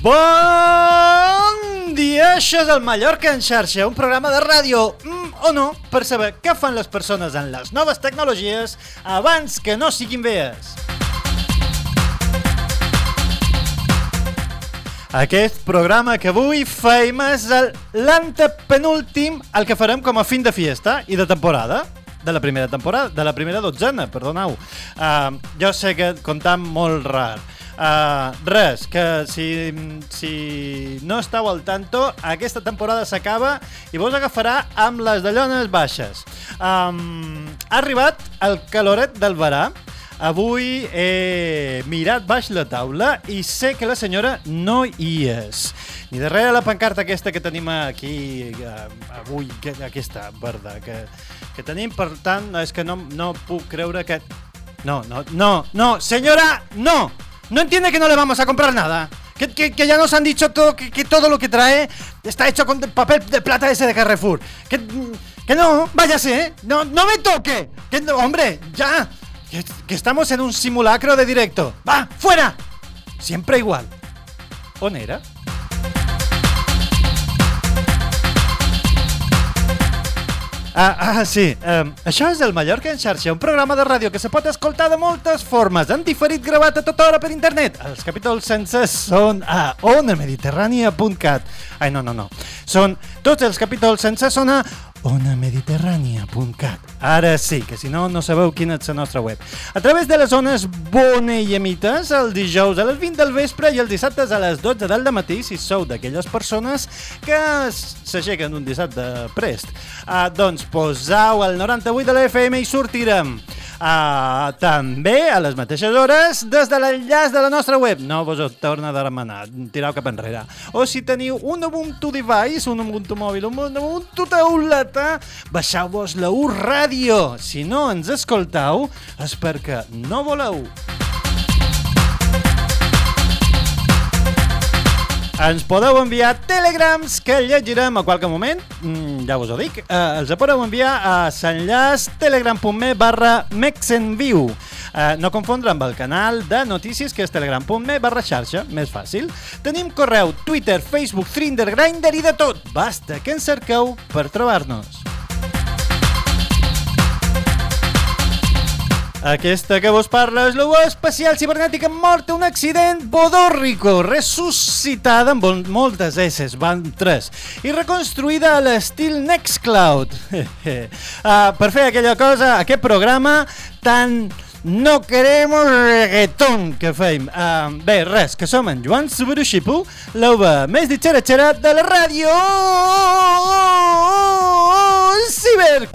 Bon dia, això és el Mallorca en xarxa, un programa de ràdio, mm, o no, per saber què fan les persones en les noves tecnologies abans que no siguin vees. Aquest programa que avui feim és l'antepenúltim, el que farem com a fin de fiesta i de temporada de la primera temporada, de la primera dotzena, perdoneu. Uh, jo sé que comptam molt rar. Uh, res, que si, si no estàu al tanto, aquesta temporada s'acaba i vos agafarà amb les dallones baixes. Um, ha arribat el caloret del verà, Avui he mirat baix la taula i sé que la senyora no hi és. Ni darrere la pancarta aquesta que tenim aquí eh, avui, que, aquesta verda, que, que tenim, per tant, és que no, no puc creure que... No, no, no, no, señora, no. No entiende que no le vamos a comprar nada. Que, que, ya nos han dicho todo, que, que todo lo que trae está hecho con papel de plata ese de Carrefour. Que, no, váyase, ¿eh? No, no me toque. Que, no, hombre, ya. Que, estamos en un simulacro de directo. ¡Va, fuera! Siempre igual. ¿On Ah, ah, sí. Um, això és el Mallorca en xarxa, un programa de ràdio que se pot escoltar de moltes formes, en diferit gravat a tota hora per internet. Els capítols sencers són a onamediterrània.cat. Ai, no, no, no. Són, tots els capítols sencers són a onamediterrània.cat. Ara sí, que si no, no sabeu quina és la nostra web. A través de les zones boneiemites, el dijous a les 20 del vespre i els dissabtes a les 12 del matí, si sou d'aquelles persones que s'aixequen un dissabte prest. Uh, doncs posau el 98 de la FM i sortirem. Uh, també a les mateixes hores des de l'enllaç de la nostra web. No vos ho torna de demanar, tireu cap enrere. O si teniu un Ubuntu device, un Ubuntu mòbil, un Ubuntu tauleta, baixau-vos la U Ràdio. Si no ens escoltau, és perquè no voleu. Ens podeu enviar telegrams que llegirem a qualque moment, mm, ja us ho dic, eh, els podeu enviar a l'enllaç telegram.me barra mexenviu. Eh, no confondre amb el canal de notícies que és telegram.me barra xarxa, més fàcil. Tenim correu, Twitter, Facebook, Thrinder, Grindr i de tot. Basta que ens cerqueu per trobar-nos. Aquesta que vos parla és l'UA espacial cibernètica mort un accident bodòrrico, ressuscitada amb mol- moltes S, van tres, i reconstruïda a l'estil Nextcloud. uh, per fer aquella cosa, aquest programa tan no queremos reggaeton que feim. Uh, bé, res, que som en Joan Subaruxipu, l'uva més ditxera-xera de la ràdio Ciber.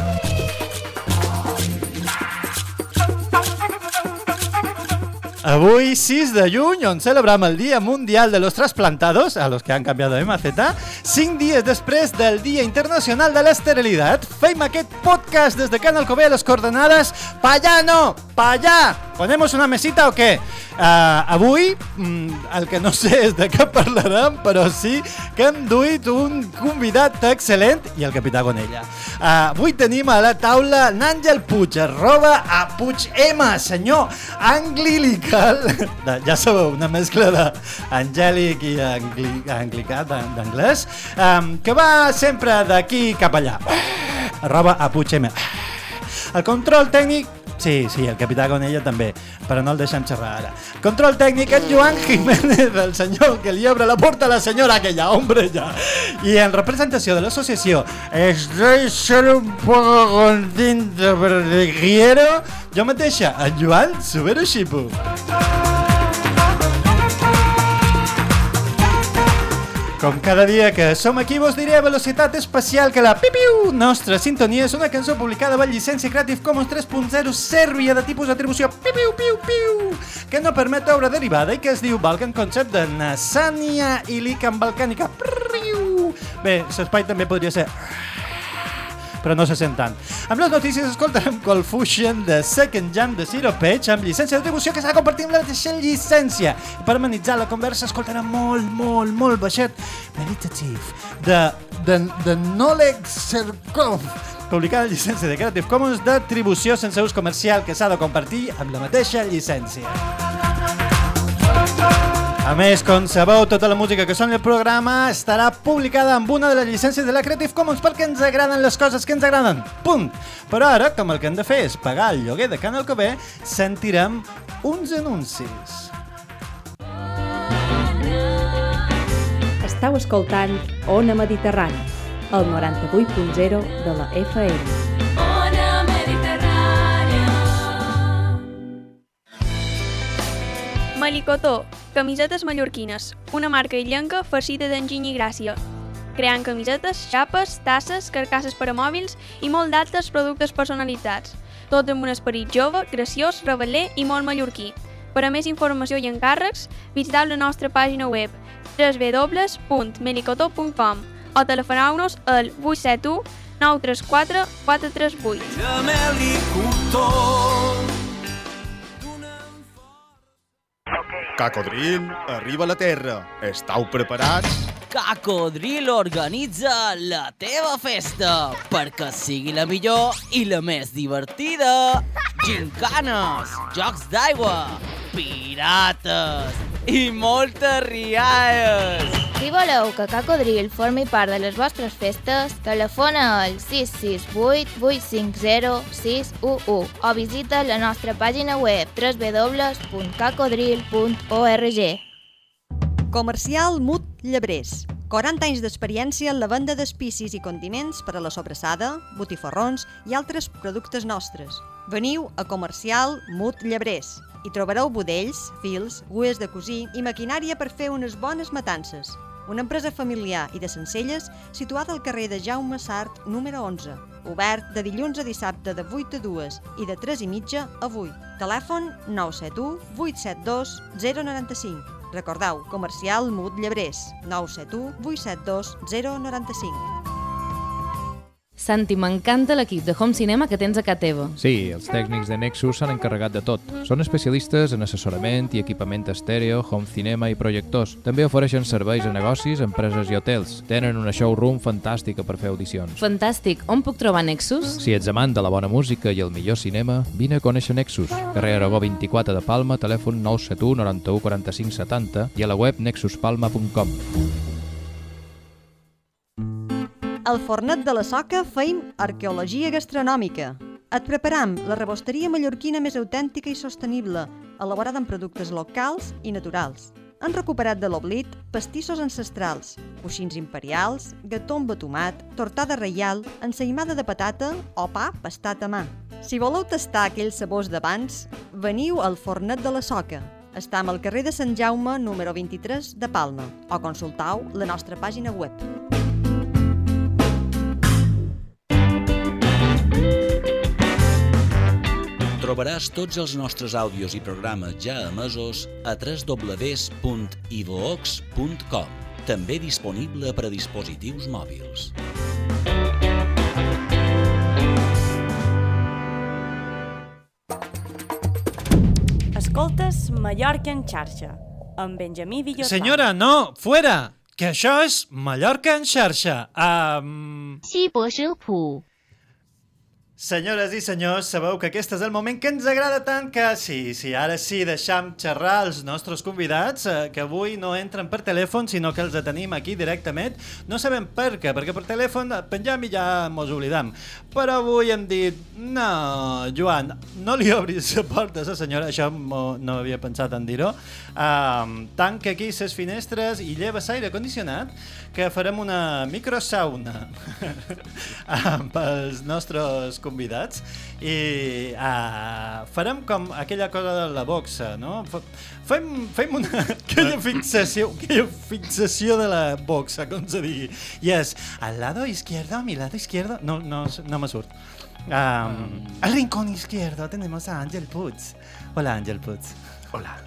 Avui, 6 de juny, on el Dia Mundial de los Trasplantados, a los que han cambiado de maceta, 5 dies després del Dia Internacional de l'Esterilitat, feim aquest podcast des de Can Alcobé a les coordenades pa allà no, pa allà! Ponemos una mesita o què? Uh, avui, mm, el que no sé és de què parlarem, però sí que hem duit un convidat excel·lent i el capità Gonella. Uh, avui tenim a la taula n'Àngel Puig, arroba a Puig M, senyor anglilical. Ja sabeu, una mescla d'angèlic i angli, anglicà d'an- d'anglès, um, que va sempre d'aquí cap allà. Arroba a Puig M. El control tècnic Sí, sí, el capità Gonella també, però no el deixem xerrar ara. Control tècnic en Joan Jiménez, el senyor que li obre la porta a la senyora aquella, hombre, ja. I en representació de l'associació Estoy solo un poco contento, pero te quiero, jo mateixa, en Joan Subero Xipu. Com cada dia que som aquí vos diré a velocitat espacial que la pipiu nostra sintonia és una cançó publicada amb llicència Creative Commons 3.0 sèrbia de tipus d'atribució pipiu piu piu que no permet obra derivada i que es diu Balkan Concept de Nasania i Lican Balcànica. Bé, l'espai també podria ser però no se sent tant. Amb les notícies escoltarem Confusion de Second Jam de Zero Page amb llicència d'atribució que s'ha de compartir amb la mateixa llicència. Per amenitzar la conversa escoltarem molt, molt, molt baixet Meditative de, de, de Noleg Serkov publicada en llicència de Creative Commons d'atribució sense ús comercial que s'ha de compartir amb la mateixa llicència. A més, com sabeu, tota la música que sona el programa estarà publicada amb una de les llicències de la Creative Commons perquè ens agraden les coses que ens agraden. Punt! Però ara, com el que hem de fer és pagar el lloguer de Canal Cové, sentirem uns anuncis. Estau escoltant Ona Mediterrani, el 98.0 de la FM. Ona Mediterrània. Malicotó, camisetes mallorquines, una marca illenca farcida d'enginy i gràcia. Creant camisetes, xapes, tasses, carcasses per a mòbils i molt d'altres productes personalitzats. Tot amb un esperit jove, graciós, reveler i molt mallorquí. Per a més informació i encàrrecs, visiteu la nostra pàgina web www.melicotó.com o telefoneu-nos al 871 934 438. Cacodril, arriba a la Terra. Estau preparats? Cacodril organitza la teva festa perquè sigui la millor i la més divertida. Gincanes, jocs d'aigua, pirates i moltes rialles. Si voleu que Cacodril formi part de les vostres festes, telefona al 668 850 611 o visita la nostra pàgina web www.cacodril.org. Comercial Mut Llebrers. 40 anys d'experiència en la venda d'espicis i condiments per a la sobrassada, botifarrons i altres productes nostres. Veniu a Comercial Mut Llebrers. Hi trobareu budells, fils, gues de cosir i maquinària per fer unes bones matances. Una empresa familiar i de Sencelles situada al carrer de Jaume Sart, número 11. Obert de dilluns a dissabte de 8 a 2 i de 3 i mitja a 8. Telèfon 971 872 095. Recordeu, comercial Mut Llebrers, 971 872 095. Santi, m'encanta l'equip de Home Cinema que tens a casa teva. Sí, els tècnics de Nexus s'han encarregat de tot. Són especialistes en assessorament i equipament estèreo, home cinema i projectors. També ofereixen serveis a negocis, empreses i hotels. Tenen una showroom fantàstica per fer audicions. Fantàstic. On puc trobar Nexus? Si ets amant de la bona música i el millor cinema, vine a conèixer Nexus. Carrer Aragó 24 de Palma, telèfon 971 91 45 70 i a la web nexuspalma.com. Al Fornet de la Soca feim arqueologia gastronòmica. Et preparam la rebosteria mallorquina més autèntica i sostenible, elaborada amb productes locals i naturals. Han recuperat de l'oblit pastissos ancestrals, coixins imperials, gató amb tomat, tortada reial, ensaïmada de patata o pa pastat a mà. Si voleu tastar aquells sabors d'abans, veniu al Fornet de la Soca. Estam al carrer de Sant Jaume, número 23 de Palma, o consultau la nostra pàgina web. Trobaràs tots els nostres àudios i programes ja emesos a www.ivox.com, també disponible per a dispositius mòbils. Escoltes Mallorca en xarxa, amb Benjamí Villotà. Senyora, no, fuera! Que això és Mallorca en xarxa. Um... 西博食谱 Senyores i senyors, sabeu que aquest és el moment que ens agrada tant que sí, sí, ara sí, deixam xerrar els nostres convidats, eh, que avui no entren per telèfon, sinó que els tenim aquí directament. No sabem per què, perquè per telèfon penjam i ja mos oblidam. Però avui hem dit, no, Joan, no li obris la porta a la senyora, això no havia pensat en dir-ho. Um, tanca aquí les finestres i lleva l'aire condicionat, que farem una microsauna um, pels nostres convidats i uh, farem com aquella cosa de la boxa, no? Fem, fem una, aquella fixació, aquella fixació de la boxa, com se digui. I és al lado izquierdo, a mi lado izquierdo... No, no, no me surt. Um, al rincón izquierdo tenemos a Ángel Puig. Hola, Ángel Puig. Hola.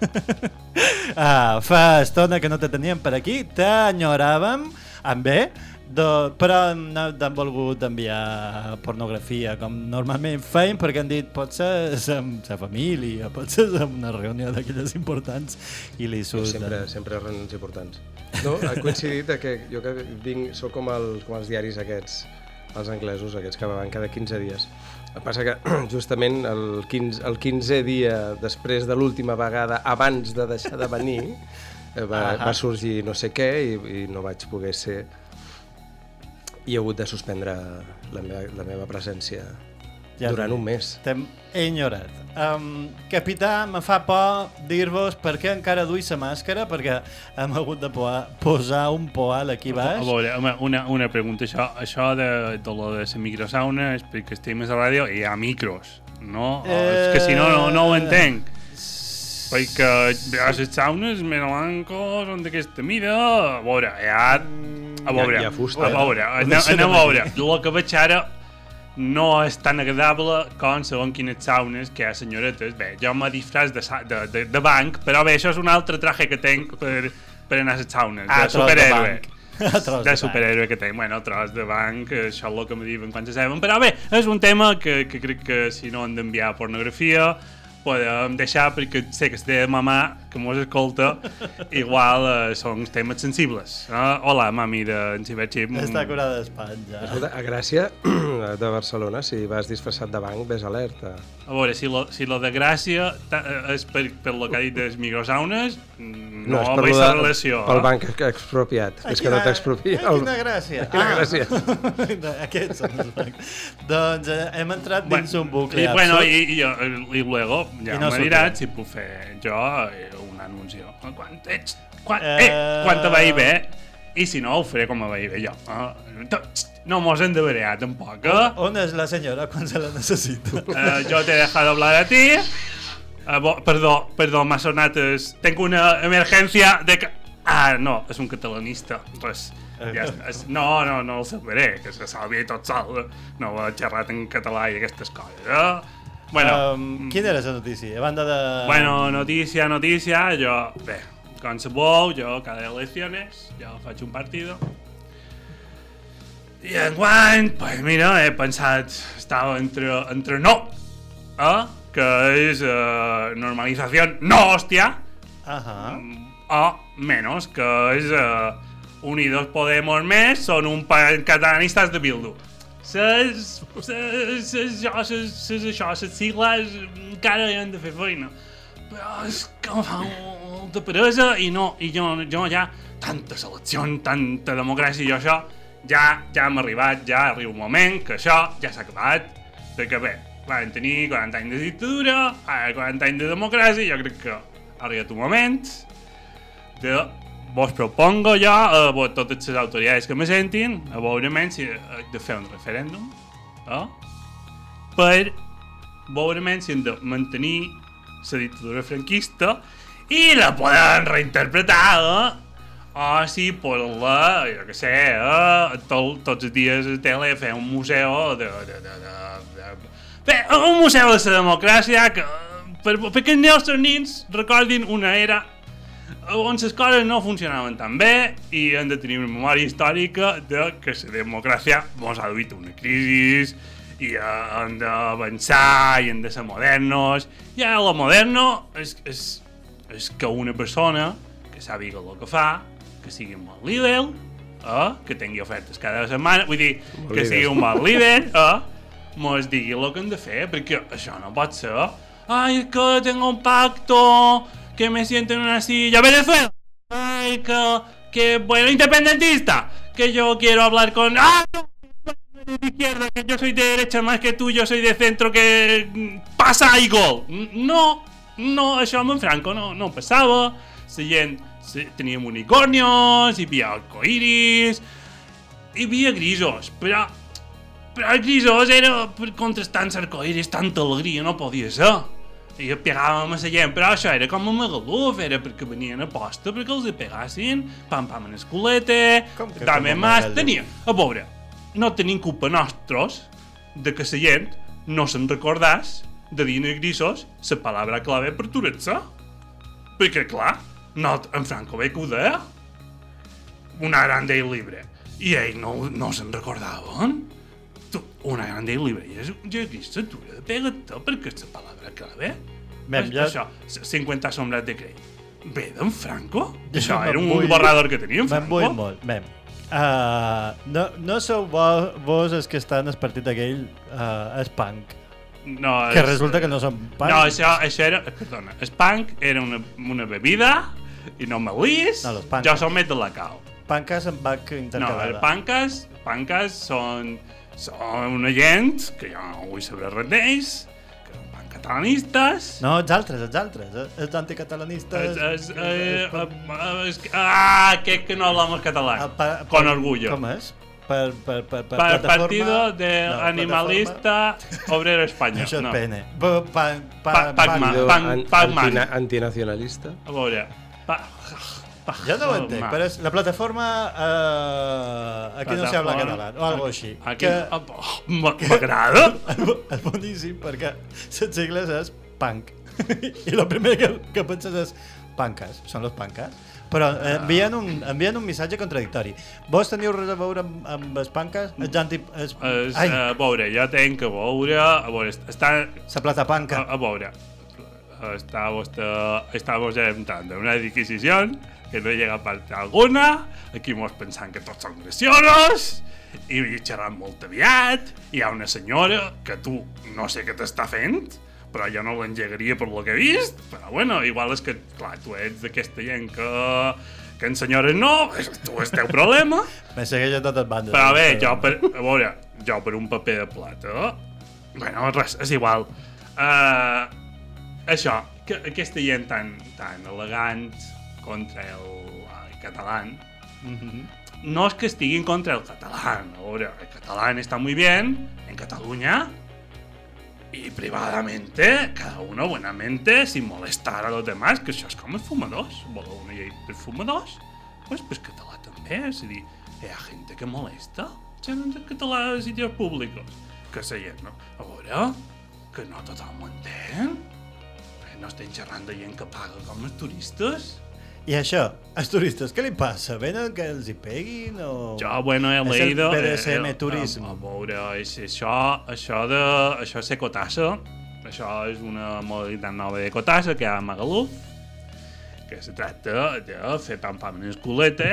ah, fa estona que no te teníem per aquí, t'enyoràvem, amb bé, de, però no t'han volgut enviar pornografia com normalment feim perquè han dit pot ser amb sa família, pot ser amb una reunió d'aquelles importants i li Jo surt... sempre, sempre reunions importants. No, ha coincidit que jo que vinc, sóc com, el, com els diaris aquests, els anglesos, aquests que van cada 15 dies. El passa que justament el 15, el 15è dia després de l'última vegada, abans de deixar de venir, eh, va, va sorgir no sé què i, i no vaig poder ser i he hagut de suspendre la meva, la meva presència Ja durant un mes. T'hem enyorat. Um, capità, me fa por dir-vos per què encara duis la màscara, perquè hem hagut de poa, posar un poal aquí baix. A veure, home, una, una pregunta. Això, això de, de lo de la microsauna és perquè estem a la ràdio i hi ha micros, no? Eh... És que si no, no, no ho entenc. Perquè les saunes melanco són d'aquesta mida. A veure, hi ha... A veure, Hi ha- hi ha fusta. a veure, Ho anem, anem a veure. El que veig ara no és tan agradable com segons quines saunes que hi ha senyoretes. Bé, jo me disfraç de, de, de, de banc, però bé, això és un altre traje que tenc per, per anar a les saunes, Ah, de superhéroe. de de superhéroe que tenc. Bueno, tros de banc, això és el que me diuen quan se saben. Però bé, és un tema que, que crec que si no han d'enviar pornografia, podem deixar perquè sé que la teva mamà, que mos escolta, igual eh, són temes sensibles. Eh? Hola, mami d'en Ciberxip. Està curada d'Espanya. Escolta, a Gràcia de Barcelona, si vas disfressat de banc, ves alerta. A veure, si lo, si lo de Gràcia ta- eh, és per, per lo que ha dit dels microsaunes, no, no per veig lo la de- relació. Pel eh? banc ex- expropiat. A És que no t'expropia. a el- Quina gràcia. A quina gràcia. Ah, aquests són els bancs. doncs eh, hem entrat dins un bucle I, bueno, absurd. i, i, i luego ja I no sortirà. diràs si puc fer jo eh, un anunci. Quan ets... Quan, eh, Eh, quan te veig bé, i si no, ho faré com veig bé jo. Eh? To- No mos hem de verear, tampoc, eh? On és la senyora quan se la necessito? Eh, yo te he dejado hablar a ti. Eh, bo- perdó, perdó, m'ha sonat... Es, tengo una emergencia de... ca- Ah, no, és un catalanista. Res. Ja. És, no, no, no el sabré, que se salvi tot sol. No ho he xerrat en català i aquestes coses, eh? Bueno, um, quina era la notícia? A banda de... bueno, notícia, notícia, jo... Bé, com sabeu, jo cada eleccions, jo faig un partido. I enguany, pues mira, he pensat, estava entre, entre no, eh? Que és eh, normalització no hòstia, Ajá. o menos, que és eh, Unidos Podemos més, són un pa catalanistes de Bildu. Ses, ses, ses, això, ses, ses, això, ses sigles encara hi han de fer feina. Però és que em fa molta peresa i no, i jo, jo ja, tanta selecció, tanta democràcia i això, ja, ja hem arribat, ja arriba un moment que això ja s'ha acabat, perquè bé, van tenir 40 anys de dictadura, ara 40 anys de democràcia, jo crec que ha arribat un moment de vos propongo jo a eh, totes les autoritats que me sentin a veure menys si, eh, de fer un referèndum eh? per veure menys si hem de mantenir la dictadura franquista i la poden reinterpretar eh? o si poder-la, jo què sé, eh? tot, tots els dies a la tele fer un museu de, de, de, de, de... Bé, un museu de la democràcia que, per, perquè els nostres nins recordin una era on les coses no funcionaven tan bé i hem de tenir una memòria històrica de que la democràcia ens ha duit una crisi i eh, hem d'avançar i hem de ser modernos. I ara lo moderno és, és, és que una persona que sàpiga el que fa que sigui un bon líder eh, que tingui ofertes cada setmana vull dir, que sigui un bon líder eh, mos digui el que hem de fer perquè això no pot ser ai, que tengo un pacto que me siento en una silla Venezuela ay, que, que bueno, independentista que yo quiero hablar con ah, de izquierda, que yo soy de derecha más que tú, yo soy de centro, que passa i gol. No, no, això en Franco no, no passava. La gent, teníem unicornios, hi havia arcoiris, hi havia grisos, però Però el grisós era per contrastar arcoiris, tanta alegria no podia ser. I pegàvem a la gent, però això era com a magaluf, era perquè venien a posta perquè els hi pegassin, pam pam en escolete, que també mas, tenia, a veure, no tenim culpa nostres de que la gent no se'n recordàs de dir en grisos la palabra clave per turetza. Perquè, clar, no, en Franco bé que ho deia. Una grande i libre. I ell no, no se'n recordaven. Tu, una grande i libre. I és una grisatura de pegata perquè és la palabra clave. Mem, Per ja- Això, 50 sombras de Grey. Ve d'en Franco? Jo Això me'n era un vull- borrador que tenia en Me'n Franco? molt, mem. Uh, no, no sou vo, vos els que estan al partit aquell uh, es punk. No, Que és- resulta que no són punk. No, això, això era... Perdona, el punk era una, una bebida i no melís. No, los punks. jo som més de la cau. Punques amb bac No, intercalada. els panques, panques són, són una gent que jo no vull saber res d'ells, que són catalanistes. No, els altres, els altres. eh, Els anticatalanistes... Es, es, eh, eh, es, ah, aquest que no hablamos catalán. Con orgullo. Com és? Per, per, per, per Pa- plataforma... Partido de No, Animalista Obrero Español. Això és no. pene. Pa, pa, pa, Pa- Pac- an- Pac-Man. antina- antinacionalista. A veure... Pa, pa, Jo no ho entenc, però és la plataforma... Uh, aquí no se habla Plataforma- català, o algo així. Aquí- que, oh, M'agrada. és boníssim, perquè les sigles és punk. I el primer que, que penses és panques, són los panques. Però eh, envien, un, envien un missatge contradictori. Vos teniu res a veure amb, amb els panques? Els anti... Els, Es, ai, a veure, jo tenc a veure... A veure, està... la plata panca. A, a veure, està vostè, està vostè una adquisició que no llega a part alguna, aquí mos pensant que tots són graciosos, i xerrant molt aviat, hi ha una senyora que tu no sé què t'està fent, però jo no l'engegaria per lo que he vist, però bueno, igual és que, clar, tu ets d'aquesta gent que, que en senyores no, tu és teu problema, Me segueix a totes bandes. però bé, jo per, a veure, jo per un paper de plata, bueno, res, és igual. Uh, això, que aquesta gent tan, tan elegant contra el, el català, no es que estiguin contra el català, veure, el català està muy bien en Cataluña, y privadamente, cada uno buenamente, sin molestar a los demás, que això és com els fumadors. Voleu una llei per fumadors? Pues, pues català també, és a dir, hi ha gent que molesta gent en català a sitios públicos. Que la gent, no? A veure, que no tothom ho entén. No estem xerrant de gent que paga com els turistes. I això, als turistes, què li passa? Venen que els hi peguin o... Jo, bueno, he és leído... el BDSM eh, eh, turisme. A, a veure, és, això, això de... Això és cotassa. Això és una modalitat nova de cotassa que hi ha a Magaluf, que se tracta de fer pam-pam en el culete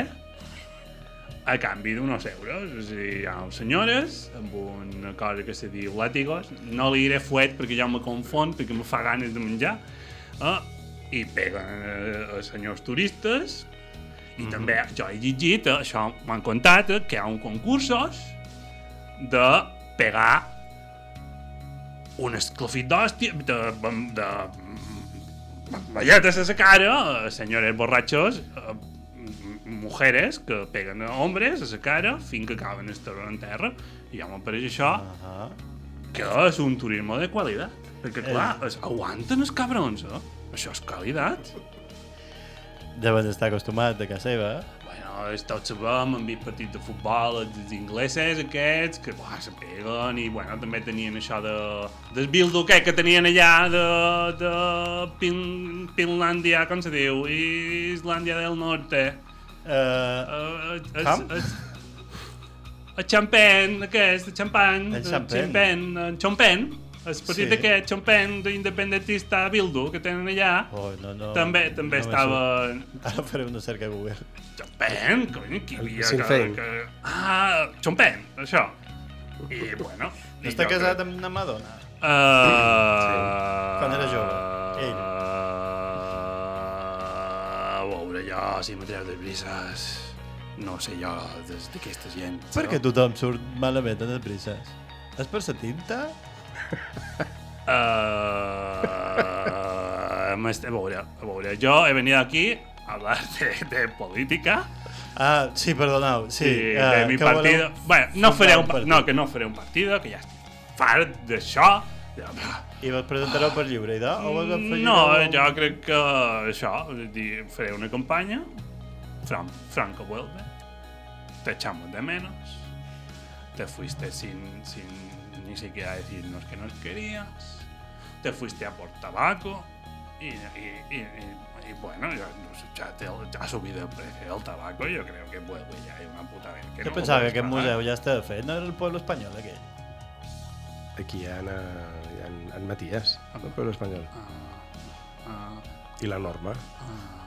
a canvi d'uns euros. És a dir, hi ha senyores amb una cosa que se diu làtigos. No li diré fuet perquè ja me confon, perquè me fa ganes de menjar. Eh? I peguen eh, els senyors turistes i també jo he llegit, eh, això m'han contat, eh, que hi ha un concursos de pegar un esclafit d'hòstia, de, de, de malletes a la cara, a senyores borratxos, eh, mujeres que peguen a hombres a la cara fins que acaben estarant en terra. I ja m'apareix això que és un turisme de qualitat. Perquè, clar, es, aguanten els cabrons, eh? Això és qualitat. Deuen estar acostumats de casa seva. eh? Bueno, és, tots sabem, hem vist partits de futbol, els ingleses aquests, que buah, se peguen, i bueno, també tenien això de, del bildo aquest que tenien allà de, de Pin, Pinlàndia, com se diu, Islàndia del Norte. Uh, uh, com? El xampen, aquest, el xampan, El xampen. xampen, el xampen, el partit Sí. aquest xampen d'independentista Bildu que tenen allà, Oh, no, no, també, també no estava... Ara faré una cerca a Google. Xampen, cony, qui El havia Sinn que, que... Ah, xampen, això. I, bueno... i Està casat crec- amb una Madonna? Uh, Quan era jove, ell. Uh, a veure, jo, si m'atreu de brises, no sé jo d'aquesta gent. Per què tothom surt malament en les brises? És per la tinta? Uh, m'est- a veure, a veure, jo he venido aquí a hablar de, de política Ah, sí, perdoneu. Sí, ah, de mi que partido. voleu Bueno, no faré un un, pa- partit. no, que no faré un partido, que ja estic fart d'això. I vos presentareu per lliure, idò? O vos. No, jo crec que això, dir, faré una campanya, Fran Franco vuelve, te echamos de menos, te fuiste sin, sin ni siquiera decirnos que nos querías, te fuiste a por tabaco, y, y, y, y- y bueno, ya, sé, ya te ya ha subido el precio del tabaco, yo creo que vuelve ya hay una puta vez. Que Jo no pensava que aquest museu ja estava fet, no era el poble espanyol aquell. Aquí hi ha, en, ha en, en Matías, del Pueblo Espanyol. Ah, I la Norma.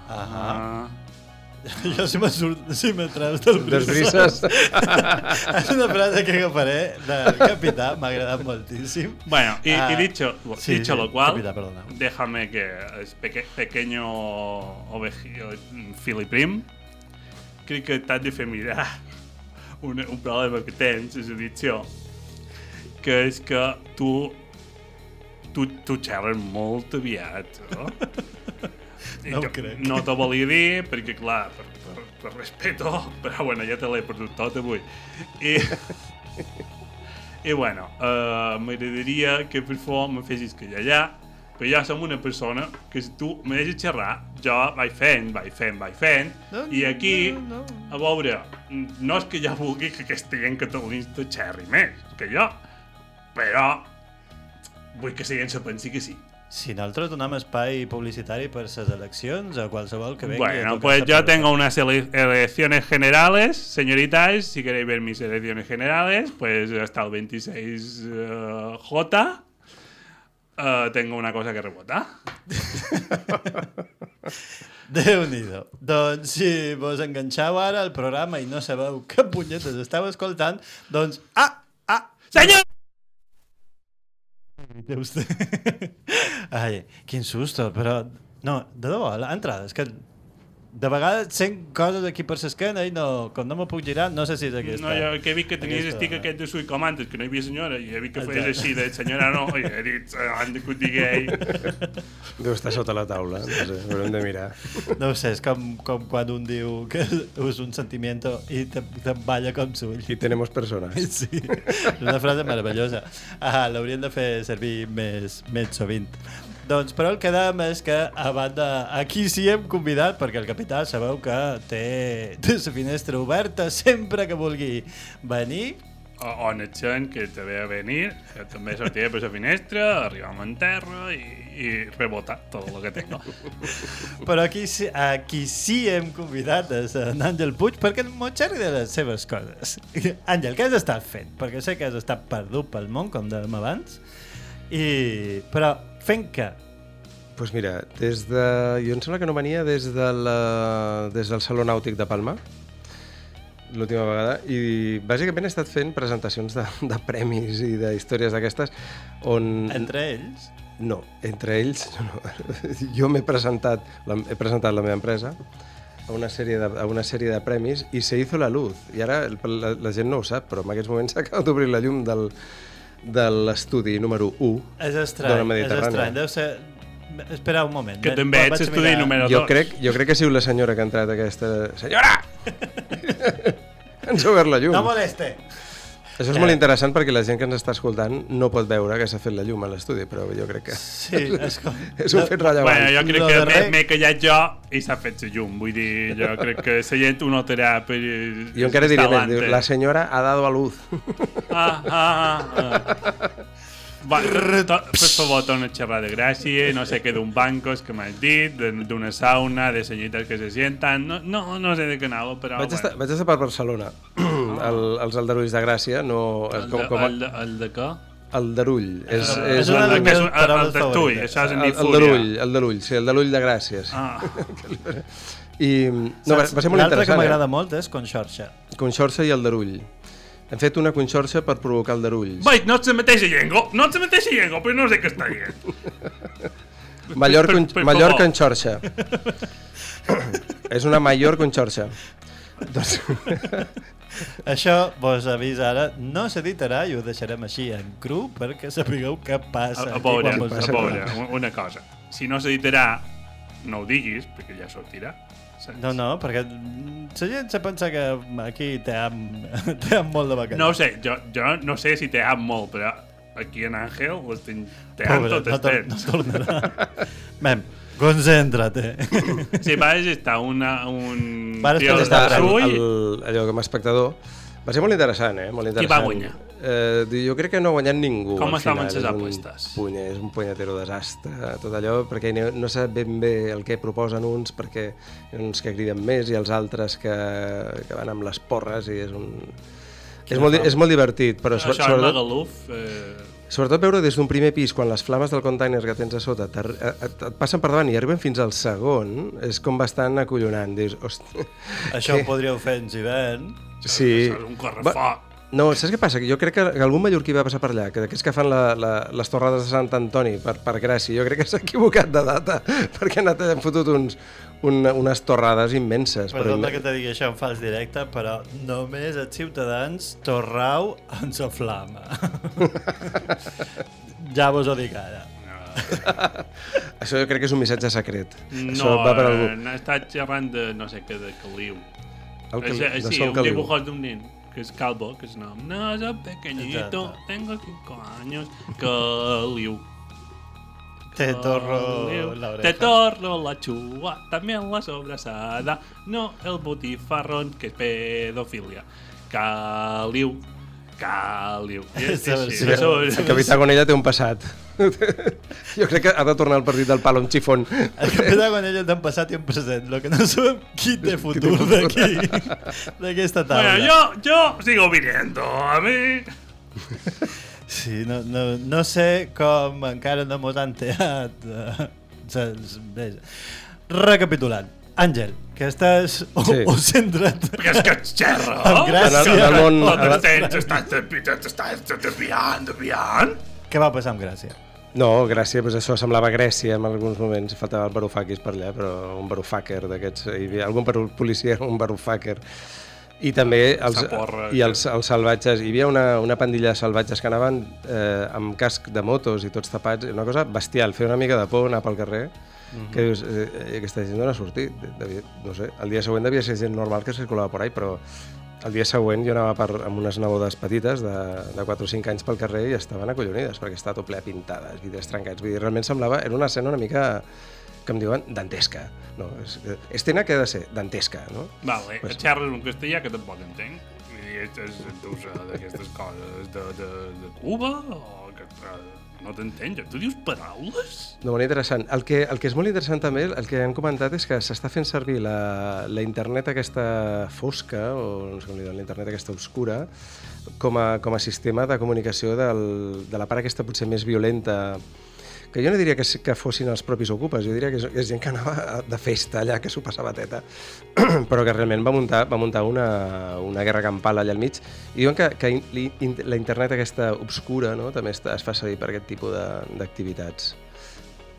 Ah. Jo si me surt, si me treus del Dels brises. és una frase que agafaré del capità, m'ha agradat moltíssim. Bueno, y, Ah, y dicho, sí, dicho sí, lo cual, capità, perdona. déjame que es peque- pequeño ovejillo filiprim, crec que t'has de fer mirar un, un problema que tens, és a dir, això, que és que tu tu, tu xerres molt aviat, no? No jo crec. No t'ho volia dir, perquè, clar, per, per, per respeto, però bueno, ja te l'he perdut tot avui. I, i bueno, uh, m'agradaria que per favor me fessis callar, però jo som una persona que si tu me deixes xerrar, jo vaig fent, vaig fent, vaig fent, No, i aquí, no, a veure, no és que jo vulgui que aquesta gent catalanista xerri més que jo, però vull que la gent se pensi que sí. Si nosaltres donem espai publicitari per les eleccions a qualsevol que vengui... Bueno, pues yo tengo unas ele- elecciones generales, señoritas. Si queréis ver mis elecciones generales, pues hasta el 26J eh, tengo una cosa que rebotar. Déu-n'hi-do. Doncs si vos enganxeu ara al programa i no sabeu què punyetes esteu escoltant, doncs... Ah! Ah! Senyor! Grite usted. Ai, quin susto, però... No, de debò, l'entrada, és que de vegades sent coses aquí per l'esquena i no, com no me puc girar, no sé si és aquesta. No, jo que he vist que tenies aquesta estic aquest de suicomantes, que no hi havia senyora, i he vist que feies Exacte. així de senyora no, i he dit, "Eh, han de que ho diguei. Deu estar sota la taula, no sé, haurem de mirar. No ho sé, és com, com quan un diu que és un sentimiento i te, te balla com sull. I tenemos persones. Sí, és una frase meravellosa. Ah, L'hauríem de fer servir més, més sovint. Doncs, però el que dèiem és que, a banda, aquí sí hem convidat, perquè el capità sabeu que té, té la finestra oberta sempre que vulgui venir. O, o gent que te ve a venir, que també sortiré per la finestra, arribam en terra i, i rebotar tot el que tengo. Però aquí, aquí sí hem convidat és en Àngel Puig perquè mos xerri de les seves coses. Àngel, què has estat fent? Perquè sé que has estat perdut pel món, com dèiem abans, i... però fent què? pues mira, des de... Jo em sembla que no venia des, de la, des del Saló Nàutic de Palma, l'última vegada, i bàsicament he estat fent presentacions de, de premis i de històries d'aquestes on... Entre ells? No, entre ells no. Jo m'he presentat, la, he presentat la meva empresa a una sèrie de, a una sèrie de premis i se hizo la luz. I ara la, la gent no ho sap, però en aquests moments s'ha acabat d'obrir la llum del, de l'estudi número 1 És de estrany, la és Mediterrània. estrany. Deu ser... Espera un moment. Que Vaig- també ets estudi mirar- número Jo dos. crec, jo crec que sigut la senyora que ha entrat aquesta... Senyora! Ens ha obert la llum. No moleste! Això és Eh. molt interessant perquè la gent que ens està escoltant no pot veure que s'ha fet la llum a l'estudi, però jo crec que Sí, és com... és un fet rellevant. Bueno, jo crec que m'he m'he callat jo i s'ha fet la llum. Vull dir, jo crec que la gent ho notarà per... Jo encara diria més, diu, la senyora ha dado a luz. Ah, ah, ah, ah. Va, to, per favor, torna a xerrar de gràcia, no sé què d'un bancos que m'has dit, de- d'una sauna, de senyites que se sientan, no, no, no sé de què anava, però Vaig estar, bueno. vaig estar per Barcelona. El, els aldarulls de Gràcia, no... El com, de, com, el, de, el de què? el darull. És, Ah, és, és una un- de les meves paraules favorites. això és en el, el darull, el darull, sí, el darull de Gràcies. Ah. I no, va, va ser molt L'altre que interessant. m'agrada molt és Conxorxa. Eh? Conxorxa i el darull. Hem fet una conxorxa per provocar el darull. Vai, no ets la mateixa llengua, no ets la mateixa llengua, però no sé què està dient. Mallorca, Per- per Mallorca en xorxa. és una Mallorca en xorxa. doncs, Això vos avisa ara, no s'editarà i ho deixarem així en cru perquè sapigueu què passa. A, a veure, a veure, un- una cosa. Si no s'editarà, no ho diguis, perquè ja sortirà. Saps? No, no, perquè la gent se pensa que aquí té ham, té ham molt de bacallà. No ho sé, jo, jo no sé si té ham molt, però aquí en Àngel les tinc, té Pobre, tot no el temps. no tornarà. Mem, concentra't, eh? Si vas estar una, un Vas tio estar el, el, allò com a espectador va ser molt interessant, eh? Molt Qui interessant. va guanyar? Eh, jo crec que no ha guanyat ningú. Com estaven ses És un és un punyetero desastre, tot allò, perquè no, no sap ben bé el que proposen uns, perquè hi ha uns que criden més i els altres que, que van amb les porres i és un... És molt, és molt divertit, però això és sobretot, Magaluf. Eh, sobretot veure des d'un primer pis, quan les flames del container que tens a sota et, et, et passen per davant i arriben fins al segon, és com bastant acollonant. Dius, hosti, Això ho podríeu fer en hivern. Sí. És un correfoc. No, saps què passa? Que jo crec que algun mallorquí va passar per allà, que d'aquests que fan la, la, les torrades de Sant Antoni per, per Gràcia, jo crec que s'ha equivocat de data, perquè ha anat han fotut uns, un, unes torrades immenses. Perdona que te digui això en fals directe, però només els ciutadans torrau en sa flama. ja vos ho dic ara. Això jo crec que és un missatge secret. No, Això va per algú. eh, n'ha estat xerrant de no sé què, de Caliu. El Caliu, És- de sí, un dibujo de un nen, que es calvo, que es nom. No, es pequeñito, tengo 5 años, Caliu. Te torro la oreja. Te torro la chua, también la sobrasada, no el butifarrón, que es pedofilia. Caliu, Caliu. És així, sí, això El és- capità Gonella té un passat. Jo crec que ha de tornar al partit del palo amb xifón. El capità quan ella t'han passat i un present. Lo que no sabem qui té futur d'aquí, d'aquesta taula. Bueno, yo, yo sigo viniendo, a mí... Sí, no, no, no sé com encara no mos han teat. Bé, recapitulant. Àngel, que estàs o, Sí. o centra't Perquè és que ets xerra. en Gràcia. En el- en el món- Tot el temps estàs t'estàs desviant, desviant. Què va passar amb Gràcia? No, Gràcia, doncs això semblava Grècia en alguns moments, faltava el Varoufakis per allà, però un Varoufàquer d'aquests, hi havia algun policia era un Varoufàquer. I també els, porra, i els, els salvatges, hi havia una, una pandilla de salvatges que anaven eh, amb casc de motos i tots tapats, una cosa bestial, fer una mica de por, anar pel carrer, Mhm. que dius, eh, eh, aquesta gent d'on ha sortit? Devia, no sé, el dia següent devia ser gent normal que circulava por ahí, però el dia següent jo anava per, amb unes nebodes petites de, de 4 o 5 anys pel carrer i estaven acollonides perquè estava tot ple de pintades, vidres trencats. Vull dir, realment semblava, era una escena una mica que em diuen dantesca. No, és, escena que ha de ser dantesca, no? Vale, Pues- xerres un castellà que tampoc entenc. Dir, és, és, d'aquestes coses de, de, de Cuba o que no t'entenc. Tu dius paraules? No, molt interessant. El que, el que és molt interessant també, el que han comentat és que s'està fent servir la, la internet aquesta fosca, o no sé com li diuen, la internet aquesta obscura, com a, com a sistema de comunicació del, de la part aquesta potser més violenta que jo no diria que, que fossin els propis ocupes, jo diria que és, que és gent que anava de festa allà, que s'ho passava teta, però que realment va muntar, va muntar una, una guerra campal allà al mig. I diuen que, que in, la internet aquesta obscura no? també està, es fa servir per aquest tipus d'activitats.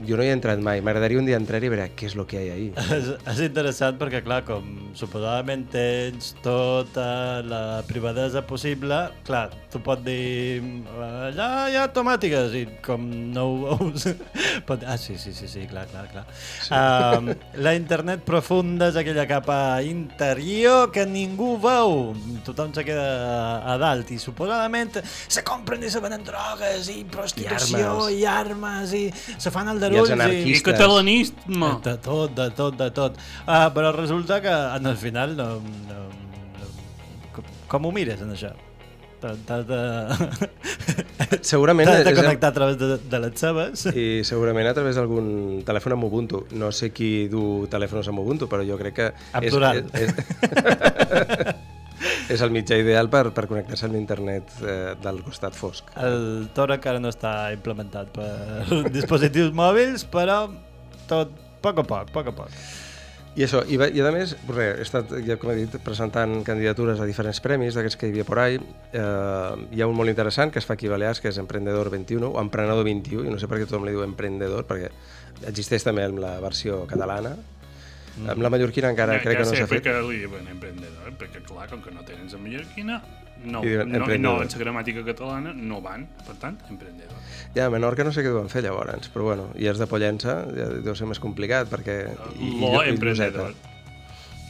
Jo no hi he entrat mai, m'agradaria un dia entrar i veure què és el que hi ha ahí. És, és interessant perquè, clar, com suposadament tens tota la privadesa possible, clar, tu pots dir allà hi ha tomàtiques i com no ho veus... Pot... Ah, sí, sí, sí, sí, clar, clar, clar. Sí. Um, la internet profunda és aquella capa interior que ningú veu. Tothom se queda a dalt i suposadament se compren i se venen drogues i prostitució armes. i armes i se fan I els aldarulls anarquistes. I catalanisme. de tot, de tot, de tot. Uh, però resulta que en el final no, no, no, com, com ho mires en això? T'has de... Segurament T'has de és- connectar a través de, de les seves. I segurament a través d'algun telèfon amb Ubuntu. No sé qui du telèfons amb Ubuntu, però jo crec que... En és, plural. És, és, és el mitjà ideal per, per connectar-se amb internet eh, del costat fosc. El Tor encara no està implementat per dispositius mòbils, però tot poc a poc, poc a poc. I això, i, i a més, res, he estat, ja com he dit, presentant candidatures a diferents premis d'aquests que hi havia por ahí. Eh, hi ha un molt interessant que es fa aquí a Balears, que és Emprendedor 21 o Emprenedor 21, i no sé per què tothom li diu Emprendedor, perquè existeix també en la versió catalana. Mm. Amb la mallorquina encara ja, crec ja que no sé s'ha fet. perquè li diuen emprendedor, perquè clar, com que no tenen la mallorquina, no, diuen no, no, en la gramàtica catalana no van, per tant, emprendedor. Ja, a Menorca no sé què deuen fer llavors, però bueno, i els de Pollença ja deu ser més complicat, perquè... i- Lo i emprendedor.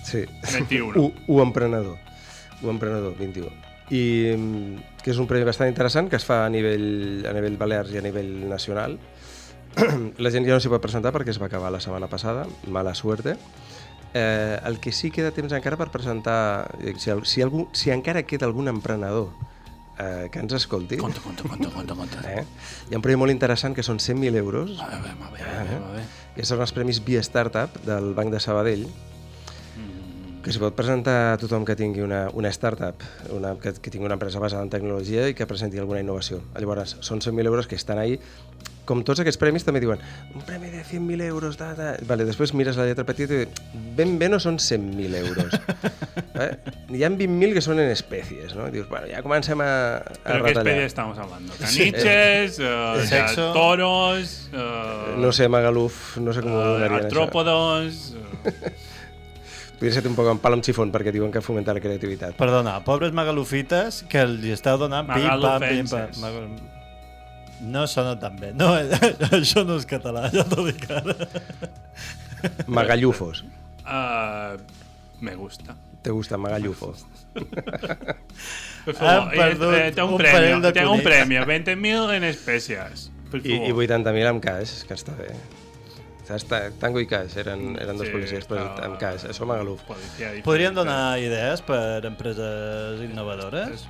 Sí. 21. U, U emprenedor. U emprenedor, 21. I mm, que és un premi bastant interessant que es fa a nivell, a nivell Balears i a nivell nacional. la gent ja no s'hi pot presentar perquè es va acabar la setmana passada, mala suerte. Eh, el que sí queda temps encara per presentar, eh, si, si, algú, si encara queda algun emprenedor eh, que ens escolti... Conta, conta, conta, conta, conta. Eh? Hi ha un premi molt interessant que són 100.000 euros. A veure, a veure, Eh? a veure, a veure. Que són els premis Via Startup del Banc de Sabadell, que s'hi pot presentar tothom que tingui una, una startup, una, que, que tingui una empresa basada en tecnologia i que presenti alguna innovació. Llavors, són 100.000 euros que estan ahí. Com tots aquests premis també diuen un premi de 100.000 euros, da, da. Vale, després mires la lletra petita i dius, ben bé no són 100.000 euros. eh? Hi ha 20.000 que són en espècies, no? I dius, bueno, ja comencem a, a ¿Pero qué retallar. especie estamos hablando? ¿Caniches? Sí. eh, Sexo. ¿Toros? eh, No sé, Magaluf, no sé com ho eh, donaríem això. artrópodos? eh, Podria ser un poc en pal amb xifon perquè diuen que fomenta la creativitat. Perdona, pobres magalufites que li esteu donant pim, pam, pim, pam. Magalufenses. Magal... No sona tan bé. No, això no és català, ja t'ho dic ara. Magallufos. eh, me gusta. Te gusta Magallufo? Por favor, Han perdut eh, té un, un de té un premio, 20.000 en especias. Per I, i 80.000 amb caix, que està bé. Està, tango i caix, eren, eren dos Sí, policies, però està- amb caix, això Magaluf. Podrien donar idees per empreses innovadores?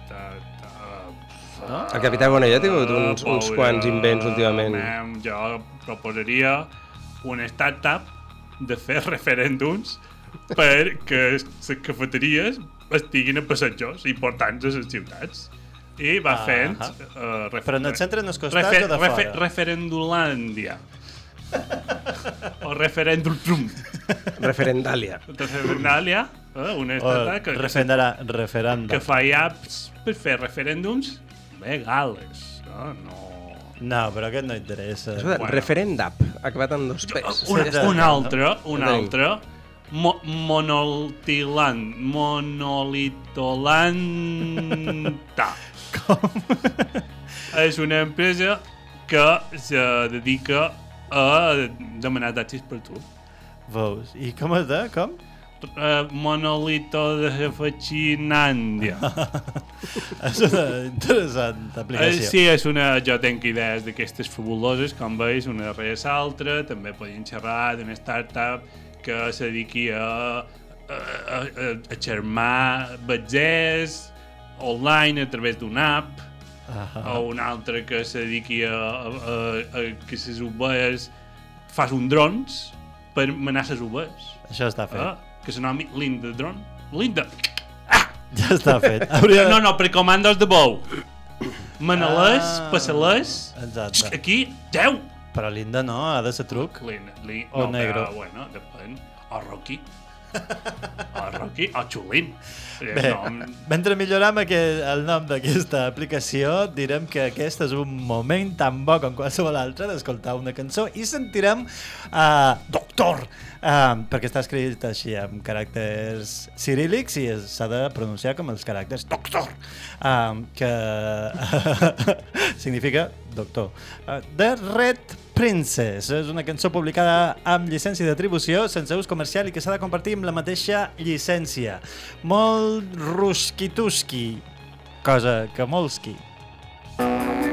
No? El capità Gonella ha tingut uns, uns Pobre, quants invents últimament. Jo proposaria una startup de fer referèndums perquè les cafeteries estiguin a passatgers importants a les ciutats. I va fent... ah. Uh, refer Però en el centre, en els costats o de fora? Referendulàndia. O referèndum Trump. Referendàlia. Referendàlia, eh? una O startup que, referendara, referenda. que fa apps per fer referèndums legals. No, no. No, però aquest no interessa. De referendap, acabat en dos pes. Un, està. un altre, un altre, Mo Monoltiland, Monolitolanta. Com? És una empresa que se dedica a demanar taxis per tu. Veus? I com es de? Com? Monolito de Facinàndia. és una interessant Eh, aplicació. sí, és una... Jo tenc idees d'aquestes fabuloses, com veus, una darrere l'altra. També podem xerrar d'una startup que se dediqui a, a, a, a, a xermar batzers online a través d'una app. Ah. O una altra que se dediqui a, a, a, a que les ovelles fas un drons per manar les ovelles. Això està fet. Ah, que se nomi Linda Drone. Linda! Ja està fet. Hauria... No, no, per comandos de bou. Manalès, Ah. ah, passalès, aquí, 10. Però Linda no, ha de ser truc. Linda, li, O no, negro. Però, bueno, depèn. O Rocky. O Rocky, o Xulín. Eh, Bé, no, mentre millorem aquest, el nom d'aquesta aplicació, direm que aquest és un moment tan bo com qualsevol altre d'escoltar una cançó i sentirem uh, Doctor, uh, perquè està escrit així amb caràcters cirílics i s'ha de pronunciar com els caràcters Doctor, uh, que significa doctor. Uh, The Red Princess és una cançó publicada amb llicència d'atribució sense ús comercial i que s'ha de compartir amb la mateixa llicència. Molt rusquituski, cosa que molski. Thank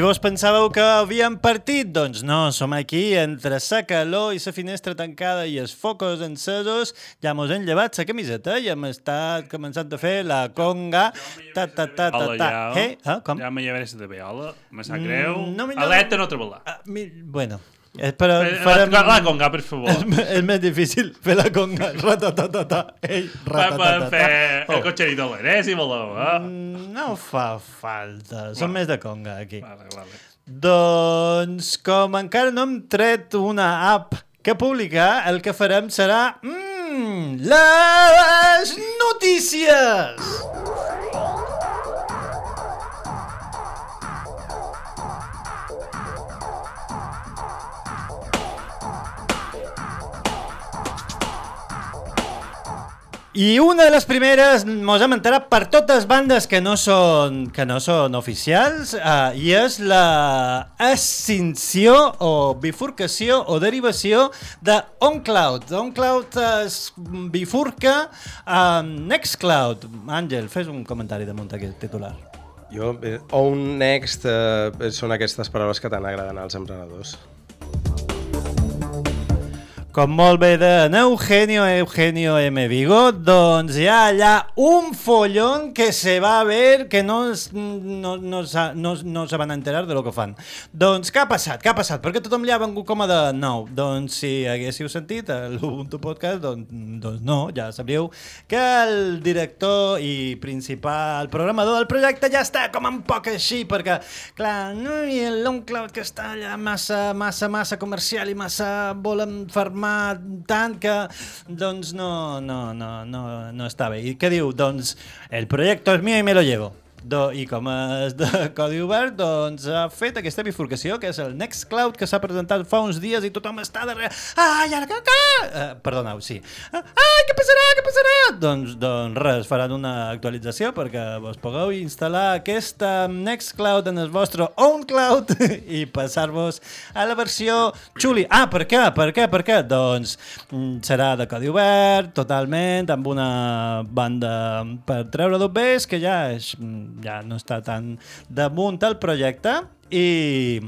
I vos pensàveu que havíem partit? Doncs no, som aquí entre sa calor i sa finestra tancada i els focos encesos. Ja mos hem llevat sa camiseta i hem estat començant a fer la conga. Ta, ta, ta, ta, ta. ja. Hey, ah, com? Ja me llevaré de viola. Me sap greu. Mm, no millor- Alerta no treballar. Ah, mi... Bueno, eh, però Eh, farem... la- la conga, per favor. És, me- és més difícil fer la conga. Ratatatata. Ei, ratatatata. fer el Oh. cotxerito a l'Ere, si voleu, eh? No fa falta. Som més de conga, aquí. Vale, vale. Doncs, com encara no hem tret una app que publicar, el que farem serà... Mm, les notícies! I una de les primeres mos hem enterat per totes bandes que no són, que no són oficials uh, i és la extinció o bifurcació o derivació de OnCloud. OnCloud es bifurca amb Nextcloud. Àngel, fes un comentari damunt aquest titular. Jo, eh, own next eh, són aquestes paraules que tant agraden als emprenedors. Com molt bé de Eugenio, Eugenio M. Vigo, doncs hi ha allà un follón que se va a ver que no, es, no, no, no, no se van a enterar de lo que fan. Doncs què ha passat? Què ha passat? Perquè tothom li ha vengut com a de nou. Doncs si haguéssiu sentit l'Ubuntu Podcast, doncs, doncs no, ja sabríeu que el director i principal programador del projecte ja està com un poc així, perquè, clar, no hi ha l'OnCloud que està allà massa, massa, massa comercial i massa volen farmar tant que, doncs, no, no, no, no, no està bé. I què diu? Doncs, el projecte és mío i me lo llevo. Do, I com és de codi obert, doncs ha fet aquesta bifurcació, que és el Nextcloud, que s'ha presentat fa uns dies i tothom està darrere. Ai, ara que... que... Uh, perdoneu, sí. Ai, què passarà, què passarà? Doncs, doncs res, faran una actualització perquè vos pugueu instal·lar aquesta Nextcloud en el vostre OwnCloud i passar-vos a la versió xuli. Ah, per què? Per què? Per què? Doncs mm, serà de codi obert, totalment, amb una banda per treure d'OBS que ja, és, mm, ja no està tan damunt el projecte i,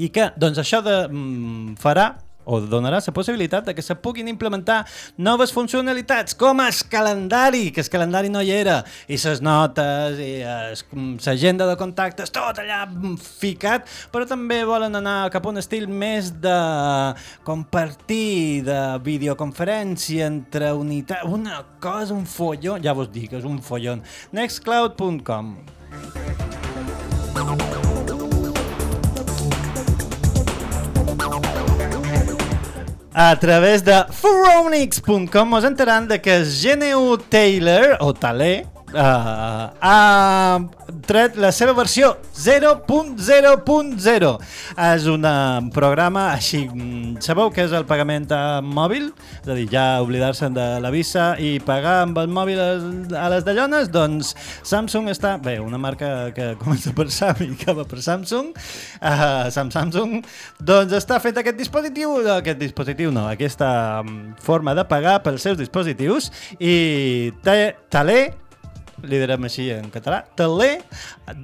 i què? Doncs això de, mm, farà o donarà la possibilitat de que se puguin implementar noves funcionalitats, com el calendari, que el calendari no hi era, i les notes, i l'agenda de contactes, tot allà mm, ficat, però també volen anar cap a un estil més de compartir, de videoconferència entre unitats, una cosa, un follon, ja vos dic, és un follon. Nextcloud.com a través de Furonix.com mos enteram de que GNU Taylor, o Taler, uh, ha tret la seva versió 0.0.0. És un eh, programa així... mm, Sabeu què és el pagament a mòbil? És a dir, ja oblidar-se de la visa i pagar amb el mòbil a les dallones? Doncs Samsung està... Bé, una marca que comença per Sam i acaba per Samsung. Uh, Sam Samsung. Doncs està fet aquest dispositiu... Aquest dispositiu no, aquesta mm, forma de pagar pels seus dispositius i Ta- Taler li direm així en català, Taler,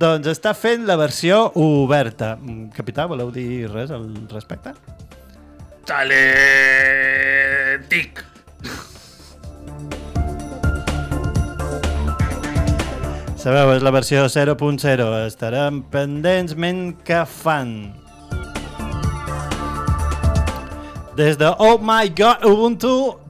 doncs està fent la versió oberta. Mm, Capità, voleu dir res al respecte? Talentic. Sabeu, és la versió 0.0. Estarem pendents ment que fan. Des de Oh My God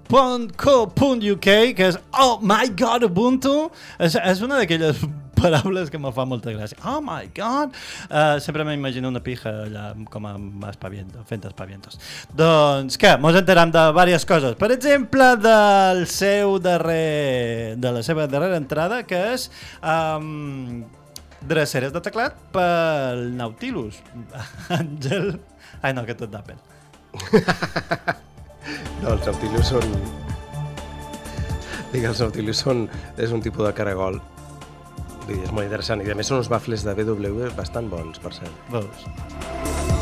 Ubuntu.co.uk, que és Oh My God Ubuntu, és, és una d'aquelles paraules que me fa molta gràcia. Oh my God! Uh, sempre m'imagino una pija allà com a espaviento, fent espavientos. Doncs què? Mos enteram de diverses coses. Per exemple, del seu darrer, de la seva darrera entrada, que és um, dreceres de teclat pel Nautilus. Àngel... Ai, no, que tot d'Apple. No, els Nautilus són... Dic, els Nautilus són... És un tipus de caragol. Dir, és molt interessant. I a més són uns bafles de BW bastant bons, per cert. Veus?